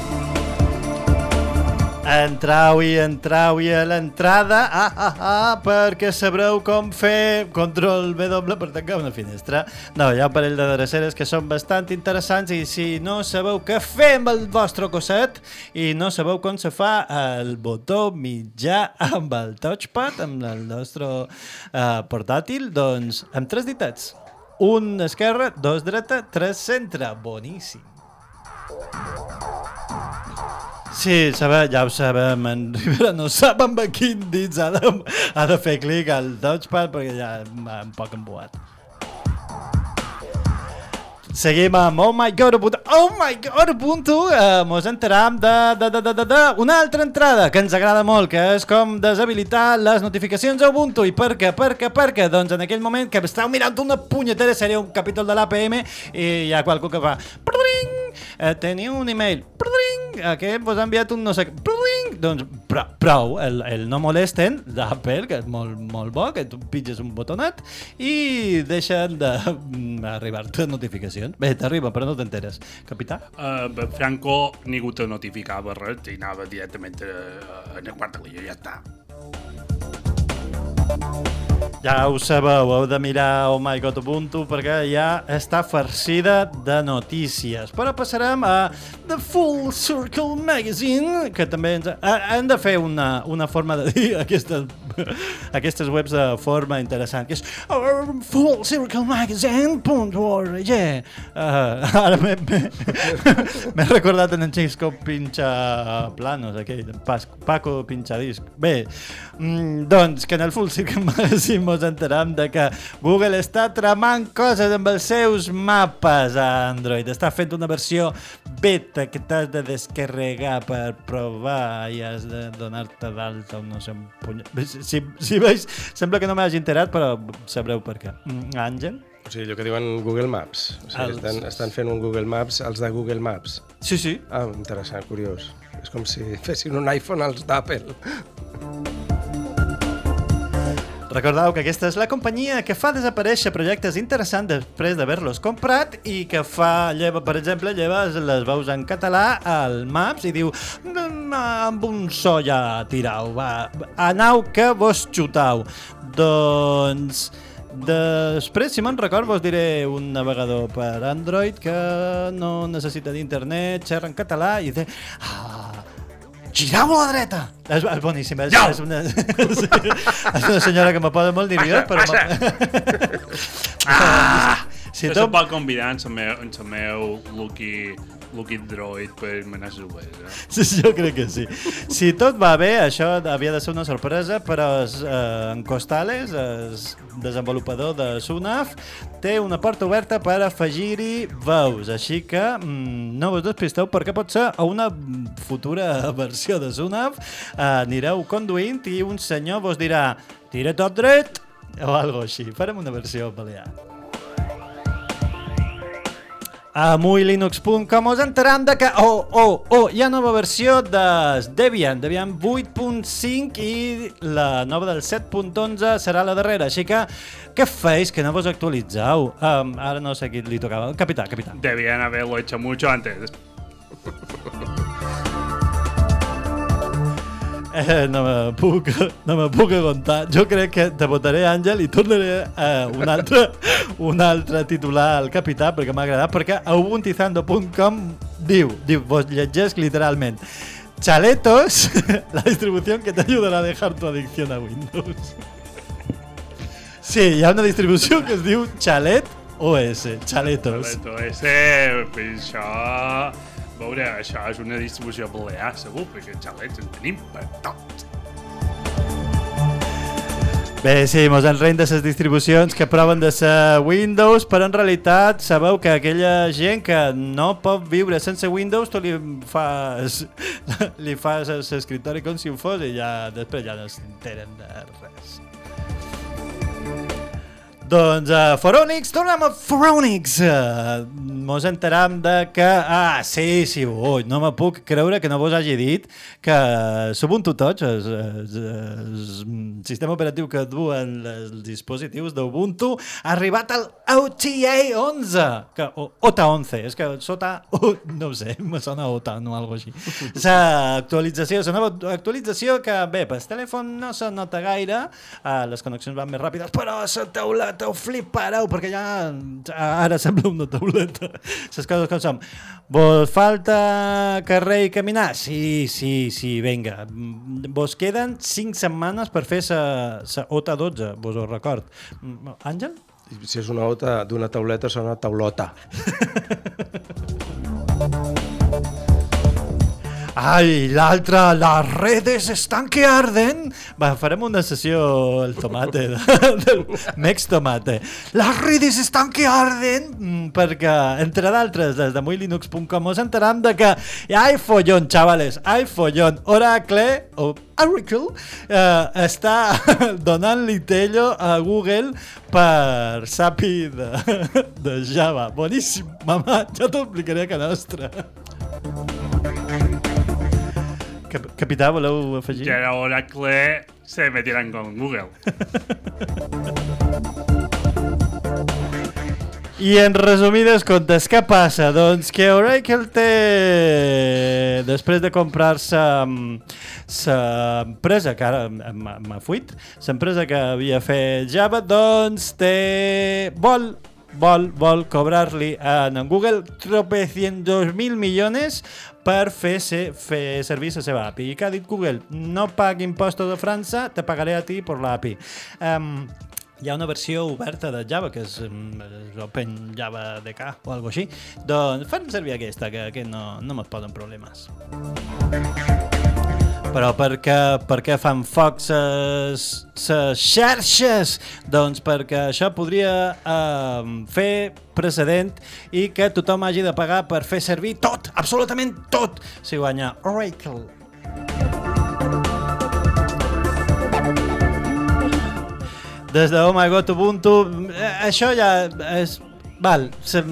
Entrau-hi, entrau-hi a l'entrada, ah, ah, ah, perquè sabreu com fer control W per tancar una finestra. No, hi ha un parell de dreceres que són bastant interessants i si no sabeu què fer amb el vostre cosset i no sabeu com se fa el botó mitjà amb el touchpad, amb el nostre uh, portàtil, doncs amb tres ditets. Un esquerra, dos dreta, tres centre. Boníssim. Sí, sabe, ja ho sabem, en Rivera no sap amb quin dits ha de, ha de fer clic al touchpad perquè ja un poc emboat. Seguim amb Oh My God. Oh My God Ubuntu! Uh, mos enteram de, de, de, de, de, de una altra entrada que ens agrada molt, que és com deshabilitar les notificacions a Ubuntu. I per què? Per què? Per què? Doncs en aquell moment que estàu mirant una punyetera sèrie, un capítol de l'APM, i hi ha qualcú que fa... Pring! Eh, teniu un email. Pring! Aquest vos ha enviat un no sé... Pring! Doncs prou, el, el no molesten d'Apple, que és molt, molt bo, que tu pitges un botonet i deixen d'arribar-te notificacions. Bé, t'arriba, però no t'enteres. Capità? Uh, Franco ningú te notificava res i anava directament a, a la quartelia i ja està. Ja ho sabeu, heu de mirar Oh My God Ubuntu perquè ja està farcida de notícies. Però passarem a The Full Circle Magazine, que també ens... Eh, hem de fer una, una forma de dir aquestes, aquestes webs de forma interessant, que és uh, fullcirclemagazine.org. Uh, ara m'he recordat en en Xisco pinxa planos, aquell, Paco pinxadisc. Bé, mm, doncs que en el Full Circle Magazine mos enteram de que Google està tramant coses amb els seus mapes a Android. Està fent una versió beta que t'has de descarregar per provar i has de donar-te d'alta o no sé, un puny... Si, si veus, sembla que no m'hagi enterat, però sabreu per què. Mm, Àngel? O sigui, allò que diuen Google Maps. O sigui, Els- estan, estan fent un Google Maps, els de Google Maps. Sí, sí. Ah, interessant, curiós. És com si fessin un iPhone als d'Apple. Recordeu que aquesta és la companyia que fa desaparèixer projectes interessants després d'haver-los comprat i que fa, lleva, per exemple, lleves les veus en català al Maps i diu "Mm, amb un so ja tirau, va, anau que vos xutau. Doncs... Després, si me'n record, vos diré un navegador per Android que no necessita d'internet, xerra en català i dice... Ah, girau a la dreta! És, és boníssim, és, és, una, és, és una senyora que me posa molt nerviós, però... Ah! Si tot- tot... pot convidar en el meu, en el meu Lucky, Lucky Droid per manar cervesa. Sí, jo crec que sí. Si tot va bé, això havia de ser una sorpresa, però es, eh, en Costales, el desenvolupador de Sunaf, té una porta oberta per afegir-hi veus, així que mm, no vos despisteu perquè pot ser a una futura versió de Sunaf eh, anireu conduint i un senyor vos dirà tira tot dret o algo així. Farem una versió balear. A muylinux.com us enteram de que, oh, oh, oh, hi ha nova versió de Debian, Debian 8.5 i la nova del 7.11 serà la darrera, així que què feis que no vos actualitzeu? Um, ara no sé qui li tocava. Capità, capità. Debían haberlo hecho mucho antes. Eh, no me puc, no me puc aguantar. Jo crec que te votaré, Àngel, i tornaré eh, un, altre, un altre titular al capità, perquè m'ha agradat, perquè a ubuntizando.com diu, diu, vos llegesc literalment, Chaletos, la distribución que te ayudará a dejar tu adicción a Windows. Sí, hi ha una distribució que es diu Chalet OS, Chaletos. Ese, pues això... Veure, això és una distribució balear, segur, perquè xalets en tenim per tot. Bé, sí, mos en rein de les distribucions que proven de ser Windows, però en realitat sabeu que aquella gent que no pot viure sense Windows, tu li fas, li fas l'escriptori com si ho fos i ja després ja no s'enteren de res. Doncs uh, Foronix, tornem a Foronix. Uh, mos enteram de que... Ah, sí, sí, ui, no me puc creure que no vos hagi dit que l'Ubuntu Touch, el, el, el sistema operatiu que duen els dispositius d'Ubuntu, ha arribat al OTA 11, que, o, OTA 11, és que sota... Oh, no ho sé, me sona OTA o algo així. L'actualització, la nova actualització que, bé, pel telèfon no se nota gaire, uh, les connexions van més ràpides, però la tauleta ho flipareu, perquè ja ara sembla una tauleta. Les coses com som. Vos falta carrer i caminar? Sí, sí, sí, vinga. Vos queden 5 setmanes per fer la OTA 12, vos ho record. Mm, Àngel? Si és una ota d'una tauleta, serà una taulota. Ai, l'altra, les redes estan que arden. Va, farem una sessió el tomate, de, del Mex Tomate. Les redes estan que arden mm, perquè, entre d'altres, des de muylinux.com us enteram de que ai, follon, xavales, ai, follon, Oracle, o Oracle, eh, està donant-li tello a Google per SAPI de, de Java. Boníssim, mamà, ja t'ho explicaré a que nostra. Cap Capità, voleu afegir? Que Oracle se metirán con Google. I en resumides comptes, què passa? Doncs que Oracle té, després de comprar-se l'empresa, que ara m'ha fuit, l'empresa que havia fet Java, doncs té... vol vol, vol cobrar-li a en Google tropecientos mil milions per fer, se, fer servir la seva API. I què ha dit Google? No pagui impostos de França, te pagaré a ti per l'API. Um, hi ha una versió oberta de Java, que és, és Open Java DK o alguna així. Doncs fan servir aquesta, que, que no, no me'n posen problemes. Però per què, per què fan foc ses, ses xarxes? Doncs perquè això podria eh, fer precedent i que tothom hagi de pagar per fer servir tot, absolutament tot, si guanya Oracle. Des de Oh My God Ubuntu, eh, això ja és... Val, sa-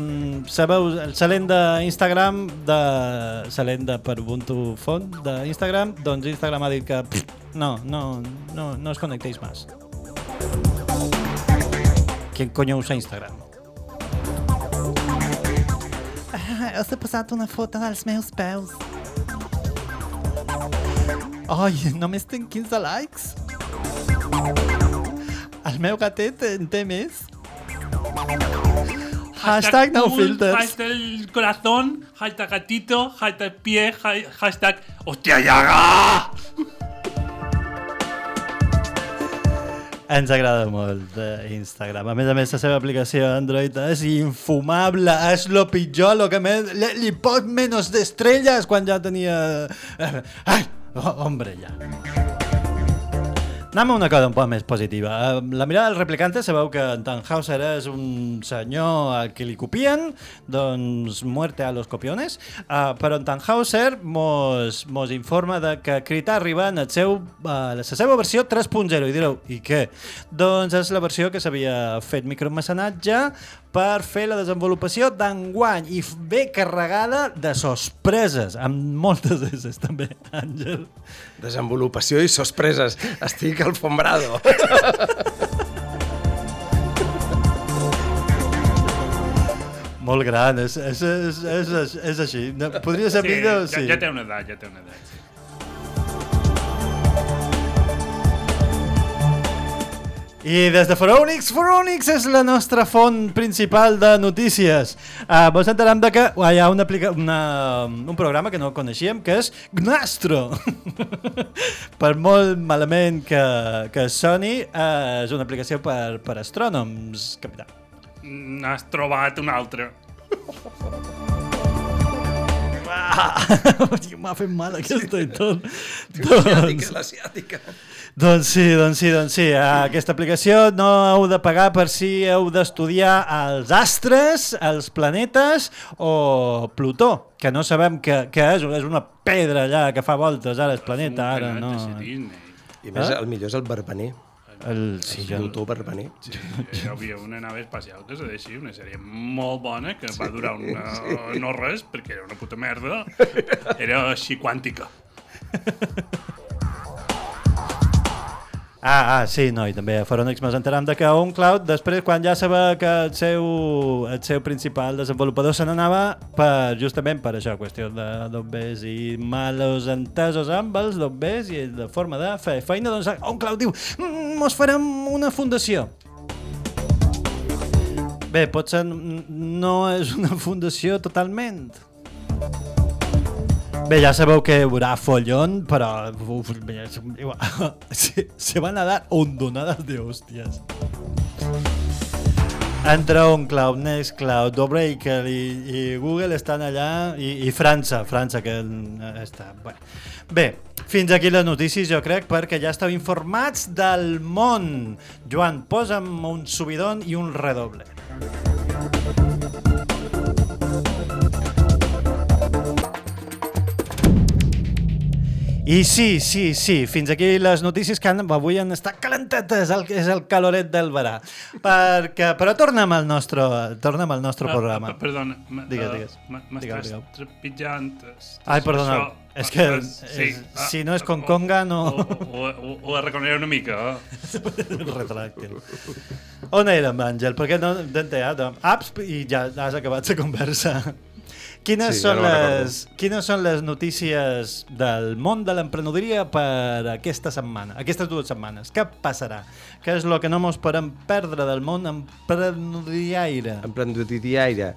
sabeu, salent d'Instagram, de, salent de per Ubuntu Font d'Instagram, doncs Instagram ha dit que pff, no, no, no, no os connectéis más. ¿Quién coño usa Instagram? Us he posat una foto dels meus peus. Ai, només tinc 15 likes. El meu gatet en té més. Hashtag no cool, filters. Hashtag corazón, hashtag gatito, hashtag pie, ha- hashtag... ¡Hostia, Yaga! Ens agrada molt eh, Instagram. A més a més, la seva aplicació Android és infumable, és lo pitjor, lo que me, li, li pot menys d'estrelles quan ja tenia... eh, Ai, oh, hombre, ja. Anem a una cosa un poc més positiva. Eh, La mirada del replicante sabeu que en Tannhauser és un senyor al que li copien, doncs muerte a los copiones, uh, però en Tannhauser mos, mos informa de que Krita arriba en el seu, uh, la seva versió 3.0 i direu, i què? Doncs és la versió que s'havia fet micromecenatge per fer la desenvolupació d'enguany i ve carregada de sorpreses, amb moltes d'esses també, Àngel. Desenvolupació i sorpreses. Estic alfombrado. Molt gran, és, és, és, és, és, és així. Podria ser Sí, millor, ja, sí. ja té una edat, ja té una edat. Sí. I des de Foronix, Foronix és la nostra font principal de notícies. Uh, vos enteram de que uh, hi ha una, aplica una, un programa que no coneixíem, que és Gnastro. per molt malament que, que soni, uh, és una aplicació per, per astrònoms, capità. N'has trobat un altre. M'ha fet mal aquesta i tot. L'asiàtica, l'asiàtica. Doncs sí, doncs sí, doncs sí. Aquesta aplicació no heu de pagar per si heu d'estudiar els astres, els planetes o Plutó, que no sabem què, què és, és una pedra allà que fa voltes, ara és planeta, ara no... I més, Eh? el millor és el barbaner. El, sí, jo... Youtuber benit. Sí, hi havia una nave espacial que se deixi, una sèrie molt bona, que va durar una, no res, perquè era una puta merda. Era així quàntica. Ah, ah, sí, no, i també a Foronix ens enteram de que OnCloud, després, quan ja sabia que el seu, el seu principal desenvolupador se n'anava, per, justament per això, qüestió de dobbers i malos entesos amb els dobbers i de forma de fer feina, doncs OnCloud diu, "Mm, mos farem una fundació. Bé, potser no és una fundació totalment. Bé, ja sabeu que hi haurà follón, però se, se van a dar hondonadas de hostias. Entre OnCloud, Nextcloud, Dobreaker i, i Google estan allà, i, i França, França que eh, està... Bueno. Bé, fins aquí les notícies, jo crec, perquè ja esteu informats del món. Joan, posa'm un subidon i un redoble. I sí, sí, sí, fins aquí les notícies que han, avui han estat calentetes, el, és el caloret del verà. Perquè, però tornem al nostre, tornem al nostre Ah, programa. ah, Perdona, Digues, eh, digues. m'estàs digue'm. trepitjant. es- Ai, perdona, això- és que ah, és- ah, si no és con conga, no... Ho, ho, ho, arraconaré una mica. Eh? Retracte. On érem, Àngel? Perquè no t'he. Apps i ja has acabat la conversa. Quines, Sí, són ja les, quines són les notícies del món de l'emprenedoria per aquesta setmana, aquestes dues setmanes? Què passarà? Què és el que no mos podem perdre del món emprenedoriaire? Emprenedoria.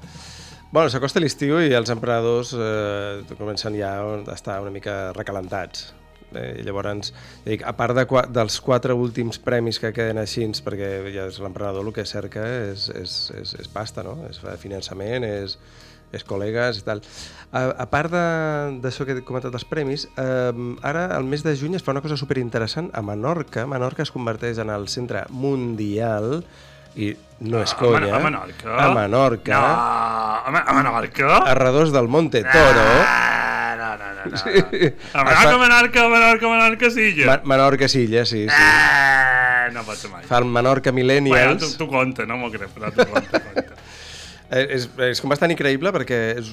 Bueno, s'acosta l'estiu i els emprenedors eh, comencen ja a estar una mica recalentats. Eh, llavors, ja dic, a part de, dels quatre últims premis que queden així, perquè ja l'emprenedor el que cerca és, és, és, és pasta, no? és finançament, és, és col·legues i tal. A, a part de- d'això que he comentat dels premis, eh, ara al mes de juny es fa una cosa superinteressant a Menorca. Menorca es converteix en el centre mundial i no és A conya. A Menorca? A Menorca. No, a, Me- a Menorca? A redós del Monte Toro. Ah, no, no, no, no. Sí. A Menorca, Menorca, Menorca, Menorca, Silla. Ma Menorca Silla, sí, sí. Ah, no pot ser mai. Fa el Menorca Bueno, Millennials. tu, tu compta, no m'ho crec, però tu compta, compta. Eh, és, és com bastant increïble perquè és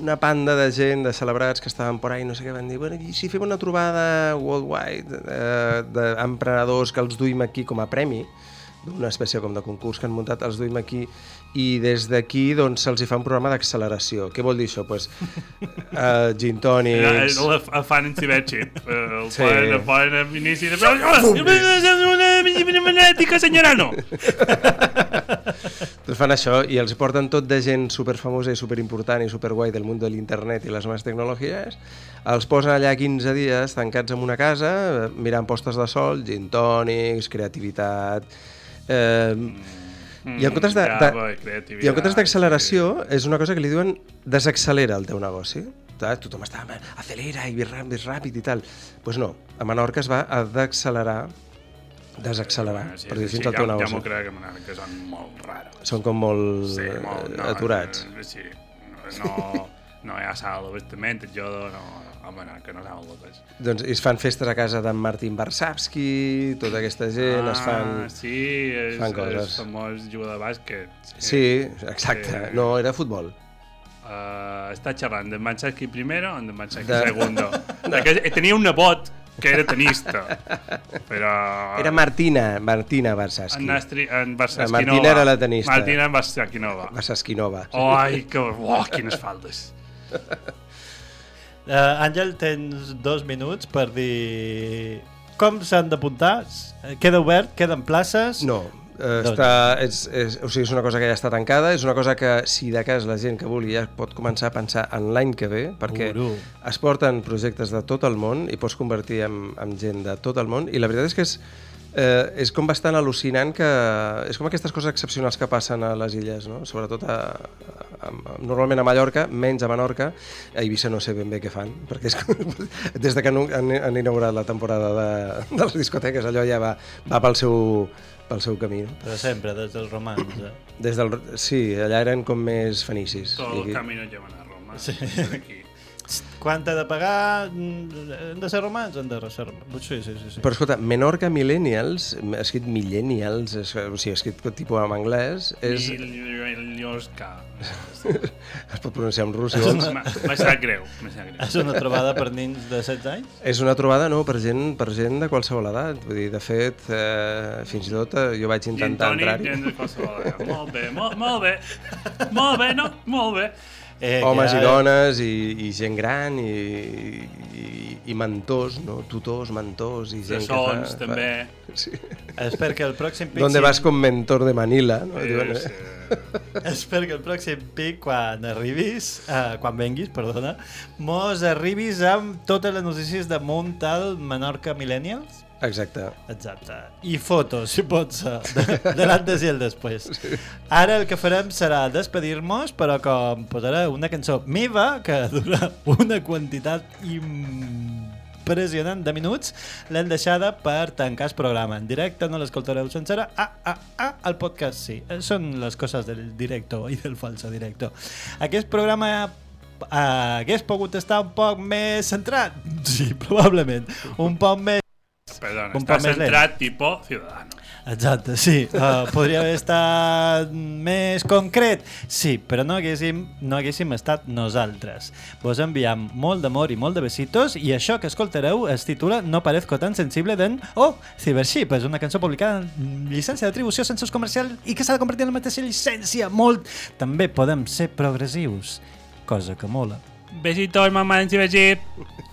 una panda de gent, de celebrats que estaven por ahí, no sé què, van dir, bueno, i si fem una trobada worldwide eh, d'emprenedors que els duim aquí com a premi, d'una espècie com de concurs que han muntat, els duim aquí i des d'aquí doncs, se'ls fa un programa d'acceleració. Què vol dir això? Pues, uh, gin tònics... El, el, fan en ciberchip. El Sí. fan, el fan a inici de... Una senyora, no! Fan això i els porten tot de gent superfamosa i superimportant i superguai del món de l'internet i les noves tecnologies, els posen allà 15 dies tancats en una casa, mirant postes de sol, gin tònics, creativitat... Eh, I en comptes de, Mm, de, i en comptes d'acceleració és una cosa que li diuen desaccelera el teu negoci. Tothom està, "Home, acelera i més ràpid, i tal. Doncs pues no, a Menorca es va a d'accelerar desaccelerar, Sí, per dir sí, així, sí, el teu ja, ja negoci. m'ho crec, que són molt raros. Són com molt, Sí, eh, molt, no, aturats. No, sí, no, no hi ha sal d'abastament, jo no, a Menorca no saben el que és. Doncs es fan festes a casa d'en Martin Varsavsky, tota aquesta gent, es fan... Ah, sí, és, fan és coses. famós jugador de bàsquet. Sí, exacte. Sí. No, era futbol. Uh, està xerrant d'en Manchaki primero o d'en Manchaki De- segundo. Que tenia un nebot que era tenista, però... Era Martina, Martina Varsavsky. En, Nastri, en Varsaskinova. Martina era la tenista. Martina Varsaskinova. Varsaskinova. Oh, ai, que... Oh, quines faldes. Uh, Àngel, tens dos minuts per dir com s'han d'apuntar? Queda obert? Queden places? No, eh, Doncs- està, és, és, o sigui, és una cosa que ja està tancada, és una cosa que, si de cas la gent que vulgui ja pot començar a pensar en l'any que ve, perquè Uru. es porten projectes de tot el món i pots convertir en, en gent de tot el món, i la veritat és que és, eh, és com bastant al·lucinant que... És com aquestes coses excepcionals que passen a les illes, no? sobretot a, a, a, normalment a Mallorca, menys a Menorca, a Eivissa no sé ben bé què fan, perquè és com, des de que han, han, han inaugurat la temporada de, de les discoteques, allò ja va, va pel seu, pel seu camí. No? Però sempre, des dels romans. Eh? Des del, sí, allà eren com més fenicis. Tot el aquí- camino llevan a Roma. Sí. Aquí. Quan t'ha de pagar, mm, hem de ser romans, hem de ser romans. Sí, sí, sí. sí. Però escolta, Menorca Millennials, escrit Millennials, és, o sigui, escrit tipus en anglès, és... Milioska. es pot pronunciar en rus, si vols. Me sap greu. És una trobada per nins de 16 anys? És una trobada, no, per gent, per gent de qualsevol edat. Vull dir, de fet, eh, fins i tot eh, jo vaig intentar tònic, entrar-hi. gent de qualsevol edat. Molt bé, molt, molt bé. Molt bé, no? Molt bé. Eh, Homes que i dones i, i gent gran i, i, i mentors, no? tutors, mentors i gent Bessons, que fa... també. Fa... Sí. Espero que el pròxim pic... Donde vas con mentor de Manila? No? Sí, Diuen, sí. eh? Espero que el pròxim pic, quan arribis, eh, quan venguis, perdona, mos arribis amb totes les notícies damunt el Menorca Millennials. Exacte. Exacte. I fotos, si pot ser, de, de l'antes i el després. Ara el que farem serà despedir-nos, però com posaré una cançó meva, que dura una quantitat impressionant de minuts, l'hem deixada per tancar el programa. En directe no l'escoltareu sencera. Ah, ah, ah, el podcast sí. Eh, Són les coses del directo i del falso directo. Aquest programa eh, hagués pogut estar un poc més centrat? Sí, probablement. Un poc més Perdona, Un està centrat tipo Ciudadano. Exacte, sí. Uh, podria haver estat més concret, sí, però no haguéssim, no haguéssim estat nosaltres. Vos enviam molt d'amor i molt de besitos i això que escoltareu es titula No parezco tan sensible d'en Oh, Cybership, és una cançó publicada en llicència d'atribució sense ús comercial i que s'ha de convertir en la mateixa llicència. Molt! També podem ser progressius, cosa que mola. Besitos, mamá, en Chip.